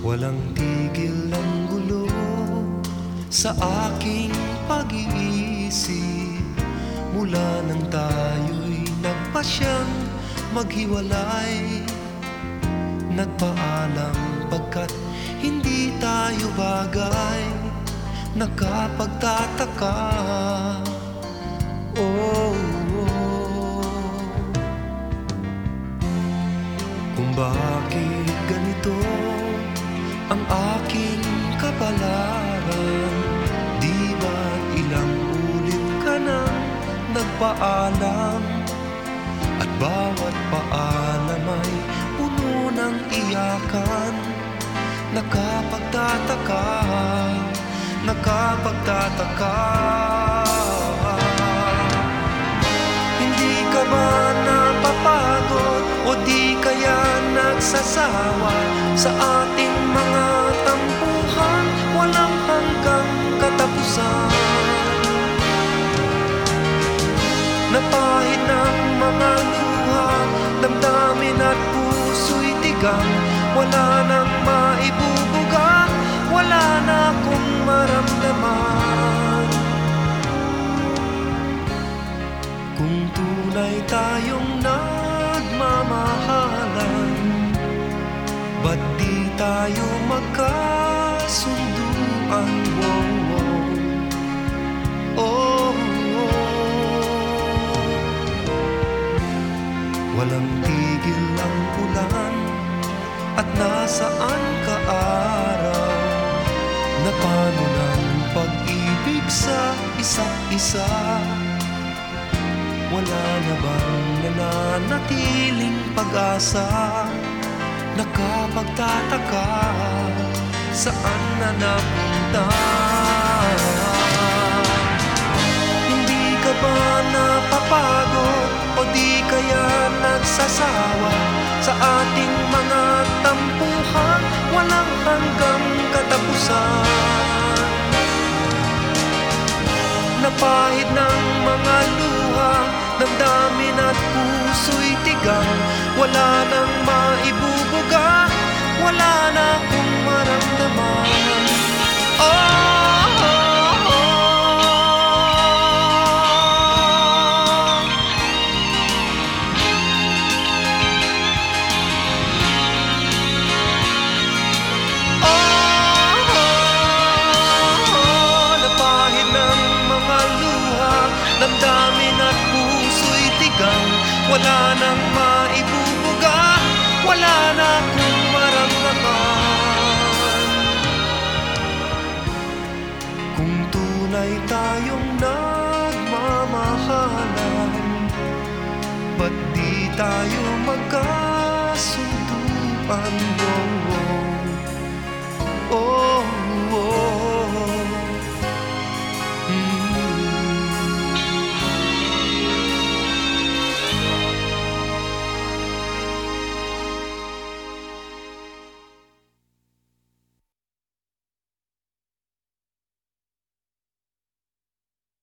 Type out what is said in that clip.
Walang tigil ang gulo sa aking pag-iisip. Mula nang tayo'y nagpasyang maghiwalay Nagpaalam pagkat hindi tayo bagay Nakapagtataka. Oh, Kung bakit ganito ang aking kapalaran. Di ba ilang ulit ka nang nagpaalam? At bawat paalam ay puno ng iyakan. Nakapagtataka, nakapagtataka nagsasawa Sa ating mga tampuhan. Walang hanggang katapusan. Napahid ng mga luha, damdamin at puso'y tigang. Wala nang maibubuga, wala na akong maramdaman. Kung tunay tayong nagmamahalan Ba't di tayo magkasunduan? Oh, oh, oh. Walang tigil ang ulan At nasaan ka araw Na paano ng pag-ibig sa isa't isa Wala na bang nananatiling pag-asa Nakapagtataka Saan na napunta? Hindi ka ba napapagod O di kaya nagsasawa? Sa ating mga tampuhan Walang hanggang katapusan. Napahid ng mga luha Damdamin at puso'y tigang. Wala nang Wala nang maibubuga Wala na akong maramdaman Kung tunay tayong nagmamahalan Ba't di tayo magkasunduan? Oh,